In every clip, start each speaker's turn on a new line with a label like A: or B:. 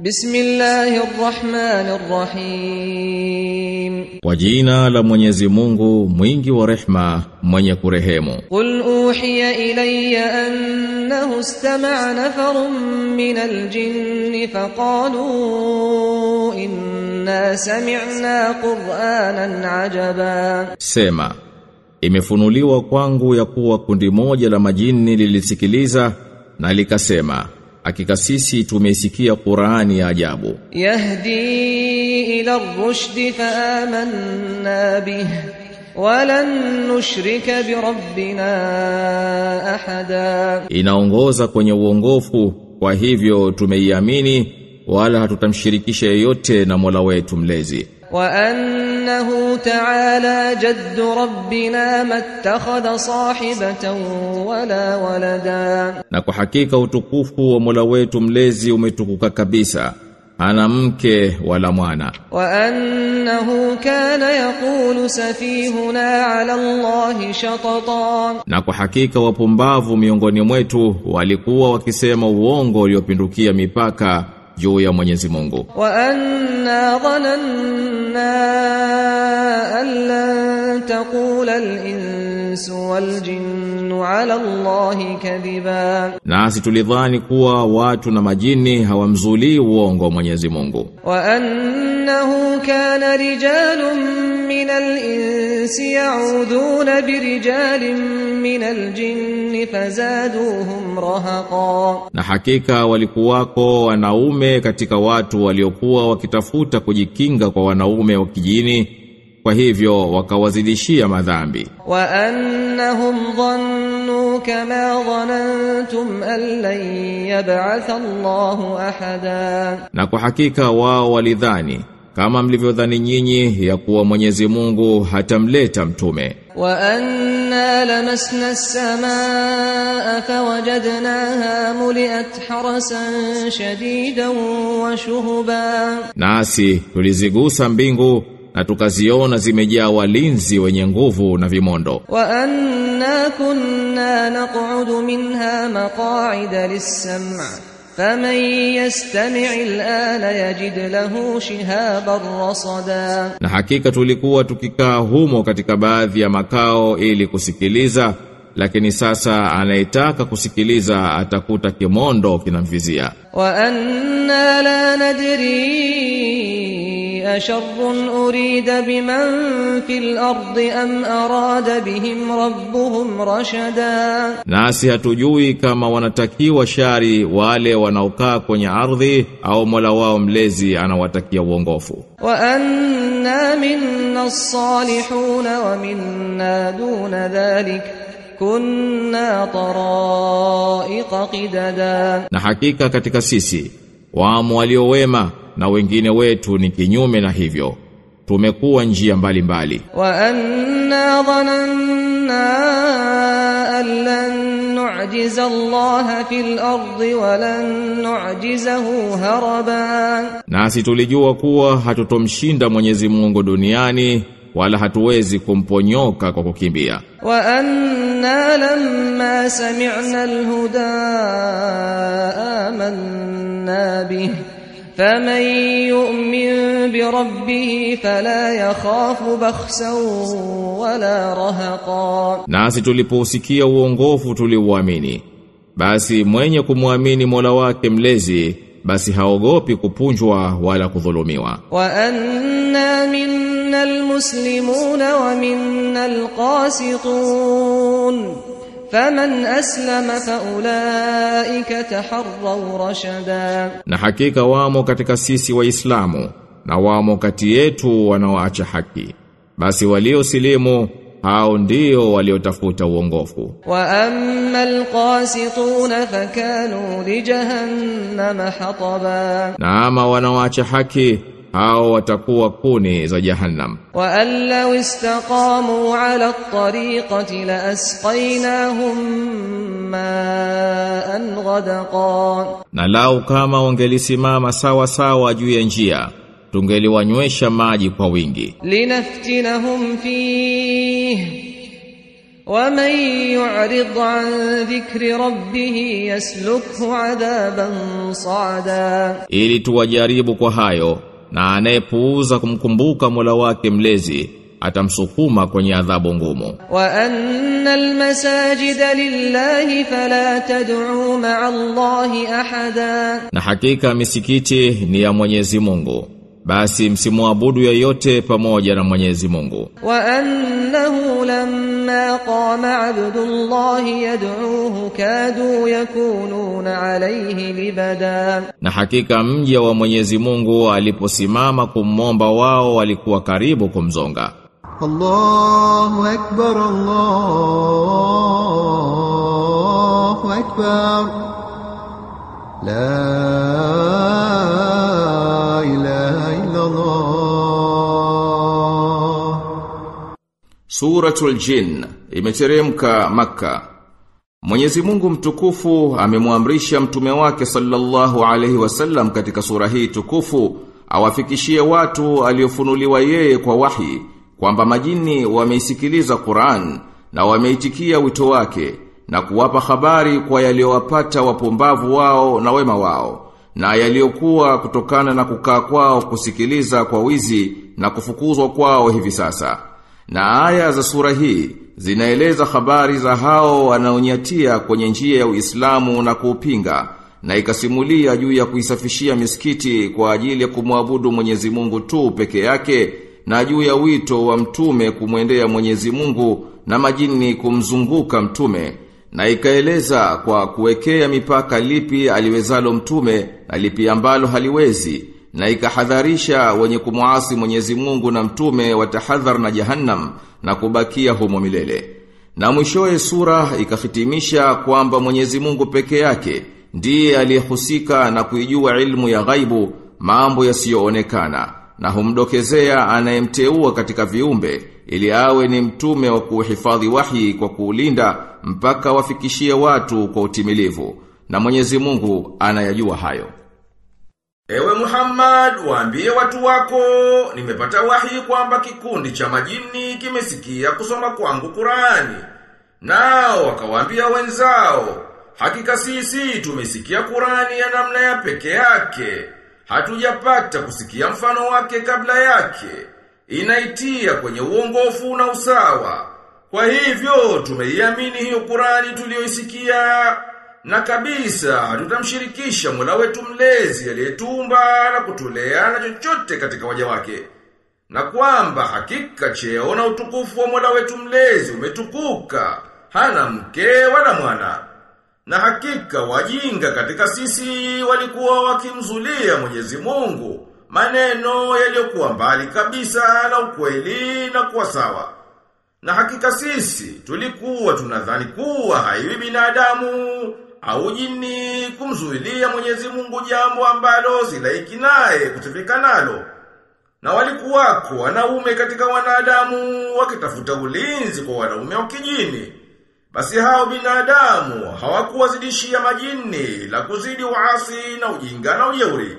A: بسم الله الرحمن الرحيم
B: Kwa jina la Mwenyezi Mungu mwingi wa rehma mwenye kurehemu
A: قل أوحي إلي أنه استمع نفر من الجن فقالوا إنا سمعنا قرآنا عجبا
B: Sema Imefunuliwa kwangu ya kuwa kundi moja la majini lilisikiliza na likasema hakika sisi tumeisikia Qur'ani ya ajabu.
A: Yahdi ila ar-rushd fa amanna bih walan nushrika bi rabbina ahada.
B: Inaongoza kwenye uongofu kwa hivyo tumeiamini wala hatutamshirikisha yeyote na Mola wetu mlezi.
A: Wa anna وأنه تعالى جد ربنا ما اتخذ صاحبة ولا ولدا
B: Na kwa hakika utukufu wa Mola wetu mlezi umetukuka kabisa hana mke wala mwana
A: وأنه كان يقول سفيهنا على الله شططا
B: Na kwa hakika wapumbavu miongoni mwetu walikuwa wakisema uongo uliopindukia mipaka juu ya Mwenyezi Mungu.
A: Wa anna dhanna an lan taqula al-insu wal-jinnu ala Allahi kadhiba.
B: Nasi tulidhani kuwa watu na majini hawamzulii uongo Mwenyezi Mungu.
A: Wa annahu kana rijalun من الإنس يعوذون برجال من الجن فزادوهم رهقا
B: Na hakika walikuwako wanaume katika watu waliokuwa wakitafuta kujikinga kwa wanaume wa kijini, kwa hivyo wakawazidishia madhambi.
A: وأنهم ظنوا كما ظننتم أن لن يبعث الله أحدا
B: Na kwa hakika wao walidhani kama mlivyodhani nyinyi ya kuwa Mwenyezi Mungu hatamleta mtume.
A: Wa anna lamasna as-samaa fawajadnaha muliat harasan shadidan wa shuhuba,
B: nasi tulizigusa mbingu na tukaziona zimejaa walinzi wenye nguvu na vimondo.
A: Wa anna kunna naq'udu minha maq'ida lis-sam'a فمن يستمع الآن يجد له شهابا رصدا
B: Na hakika tulikuwa tukikaa humo katika baadhi ya makao ili kusikiliza, lakini sasa anayetaka kusikiliza atakuta kimondo kinamvizia.
A: وأنا لا ندري أشر أريد بمن في الأرض أم أراد بهم ربهم رشدا
B: Nasi hatujui kama wanatakiwa shari wale wanaokaa kwenye ardhi au Mola wao mlezi anawatakia uongofu.
A: وأنا منا الصالحون ومنا دون ذلك كنا طرائق قددا
B: Na hakika katika sisi wamo walio wema na wengine wetu ni kinyume na hivyo. tumekuwa njia mbalimbali.
A: Wa anna dhanna an lan nu'jiza Allah fil ardi wa lan nu'jizahu haraba,
B: nasi tulijua kuwa hatutomshinda Mwenyezi Mungu duniani wala hatuwezi kumponyoka kwa kukimbia.
A: Wa anna lamma sami'na al-huda amanna bihi فمن يؤمن بربه فلا يخاف بخسا ولا رهقا
B: Nasi tulipousikia uongofu tuliuamini. Basi mwenye kumwamini Mola wake mlezi basi haogopi kupunjwa wala kudhulumiwa.
A: وأنا منا المسلمون ومنا القاسطون Faman aslama faulaika taharraw rashada,
B: na hakika wamo katika sisi Waislamu na wamo kati yetu wanaoacha haki, basi waliosilimu hao ndio waliotafuta uongofu.
A: Wa ammal qasitun fakanu li jahannama hataba,
B: na ama wanaoacha haki hao watakuwa kuni za jahannam.
A: وأن لو استقاموا على الطريقة لأسقيناهم ماء غدقا
B: Na lau kama wangelisimama sawa sawa juu ya njia, tungeliwanywesha maji kwa wingi.
A: لنفتنهم فيه ومن يعرض عن ذكر ربه يسلكه عذابا صعدا
C: ili tuwajaribu kwa hayo na anayepuuza kumkumbuka Mola wake mlezi atamsukuma kwenye adhabu ngumu.
A: Wa annal masajida lillahi fala tad'u ma'allahi ahada,
C: na hakika misikiti ni ya Mwenyezi Mungu basi msimuabudu yeyote pamoja na Mwenyezi Mungu.
A: Wa annahu lamma qama Abdullah yad'uhu kadu yakununa alayhi libada.
C: Na hakika mja wa Mwenyezi Mungu aliposimama kumomba wao walikuwa karibu kumzonga.
D: Allahu akbar Allahu akbar. La
C: Suratul Jin imeteremka maka. Mwenyezi Mungu mtukufu amemwamrisha mtume wake sallallahu alaihi wasallam katika sura hii tukufu awafikishie watu aliofunuliwa yeye kwa wahi kwamba majini wameisikiliza Qur'an na wameitikia wito wake na kuwapa habari kwa yaliyowapata wapumbavu wao na wema wao na yaliyokuwa kutokana na kukaa kwao kusikiliza kwa wizi na kufukuzwa kwao hivi sasa. Na aya za sura hii zinaeleza habari za hao wanaonyatia kwenye njia ya Uislamu na kuupinga na ikasimulia juu ya kuisafishia misikiti kwa ajili ya kumwabudu Mwenyezi Mungu tu peke yake na juu ya wito wa mtume kumwendea Mwenyezi Mungu na majini kumzunguka mtume na ikaeleza kwa kuwekea mipaka lipi aliwezalo mtume na lipi ambalo haliwezi na ikahadharisha wenye kumuasi Mwenyezi Mungu na mtume watahadhar na jahannam na kubakia humo milele. Na mwishoe sura ikahitimisha kwamba Mwenyezi Mungu peke yake ndiye aliyehusika na kuijua ilmu ya ghaibu mambo yasiyoonekana na humdokezea anayemteua katika viumbe ili awe ni mtume wa kuhifadhi wahi kwa kuulinda mpaka wafikishie watu kwa utimilivu na Mwenyezi Mungu anayajua hayo.
B: Ewe Muhammad, waambie watu wako, nimepata wahi kwamba kikundi cha majini kimesikia kusoma kwangu Qurani. Nao wakawaambia wenzao, hakika sisi tumesikia Qurani ya namna ya peke yake. Hatujapata kusikia mfano wake kabla yake. Inaitia kwenye uongofu na usawa. Kwa hivyo tumeiamini hiyo Qurani tuliyoisikia na kabisa tutamshirikisha Mola wetu mlezi aliyetumba na kutulea na chochote katika waja wake. Na kwamba hakika cheo na utukufu wa Mola wetu mlezi umetukuka, hana mke wala mwana. Na hakika wajinga katika sisi walikuwa wakimzulia Mwenyezi Mungu maneno yaliyokuwa mbali kabisa na ukweli na kuwa sawa. Na hakika sisi tulikuwa tunadhani kuwa haiwi binadamu au jini kumzuilia Mwenyezi Mungu jambo ambalo silaiki naye kutifika nalo. Na walikuwako wanaume katika wanadamu wakitafuta ulinzi kwa wanaume wa kijini. Basi hao binadamu hawakuwazidishia majini la kuzidi uasi na ujinga na ujeuri.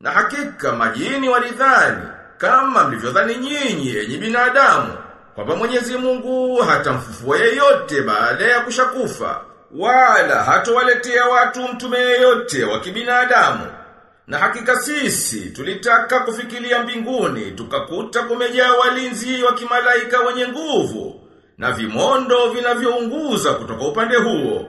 B: Na hakika majini walidhani kama mlivyodhani nyinyi enyi binadamu kwamba Mwenyezi Mungu hatamfufua yeyote baada ya kushakufa wala hatowaletea watu mtume yeyote wa kibinadamu. Na hakika sisi tulitaka kufikiria mbinguni tukakuta kumejaa walinzi wa kimalaika wenye nguvu na vimondo vinavyounguza kutoka upande huo.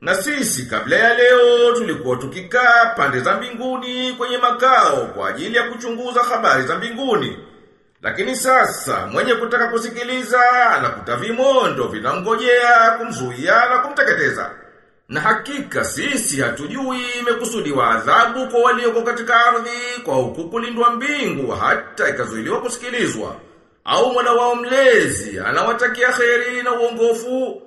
B: Na sisi kabla ya leo tulikuwa tukikaa pande za mbinguni kwenye makao kwa ajili ya kuchunguza habari za mbinguni. Lakini sasa mwenye kutaka kusikiliza anakuta vimondo vinangojea kumzuia na kumteketeza. Na hakika sisi hatujui imekusudiwa adhabu kwa walioko katika ardhi kwa huku kulindwa mbingu hata ikazuiliwa kusikilizwa. Au mwana wao mlezi anawatakia kheri na uongofu.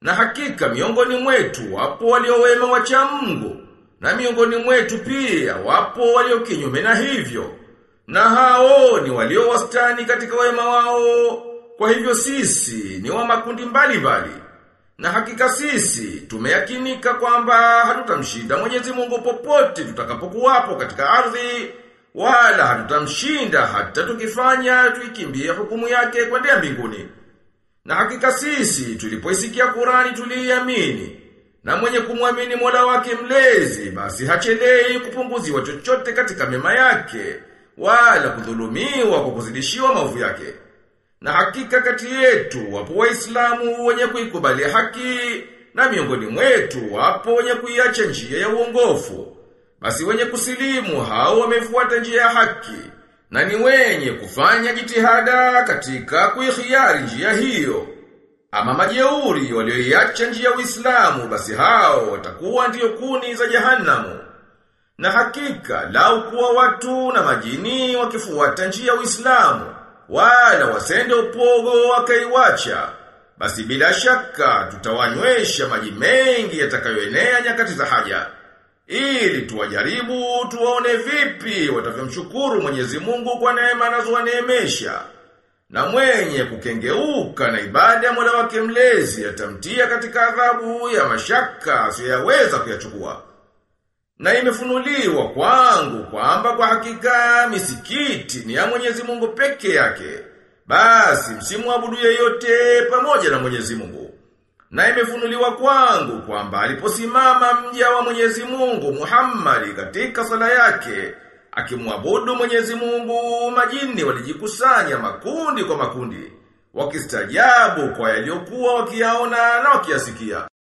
B: Na hakika miongoni mwetu wapo waliowema wacha Mungu na miongoni mwetu pia wapo walio kinyume na hivyo. Na hao ni walio wastani katika wema wao. Kwa hivyo sisi ni wa makundi mbali mbali. Na hakika sisi tumeyakinika kwamba hatutamshinda Mwenyezi Mungu popote tutakapokuwapo katika ardhi wala hatutamshinda hata tukifanya tuikimbie hukumu yake kwendea mbinguni. Na hakika sisi tulipoisikia Qurani tuliiamini. Na mwenye kumwamini Mola wake mlezi basi hachelei kupunguziwa chochote katika mema yake wala kudhulumiwa kwa kuzidishiwa maovu yake. Na hakika kati yetu wapo waislamu wenye kuikubali haki na miongoni mwetu wapo wenye kuiacha njia ya uongofu. Basi wenye kusilimu hao wamefuata njia ya haki na ni wenye kufanya jitihada katika kuihiari njia hiyo. Ama majeuri walioiacha njia ya Uislamu basi hao watakuwa ndiyo kuni za jehanamu. Na hakika lau kuwa watu na majini wakifuata njia ya Uislamu wala wasende upogo wakaiwacha basi bila shaka tutawanywesha maji mengi yatakayoenea nyakati za haja. Ili tuwajaribu tuwaone vipi watavyomshukuru Mwenyezi Mungu kwa neema anazowaneemesha. Na mwenye kukengeuka na ibada ya Mola wake mlezi atamtia katika adhabu ya mashaka asiyoweza kuyachukua na imefunuliwa kwangu kwamba kwa hakika misikiti ni ya Mwenyezi Mungu peke yake. Basi msimwabudu yeyote pamoja na Mwenyezi Mungu. Na imefunuliwa kwangu kwamba aliposimama mja wa Mwenyezi Mungu Muhammad katika sala yake akimwabudu Mwenyezi Mungu, majini walijikusanya makundi kwa makundi, wakistajabu kwa yaliyokuwa wakiyaona na wakiyasikia.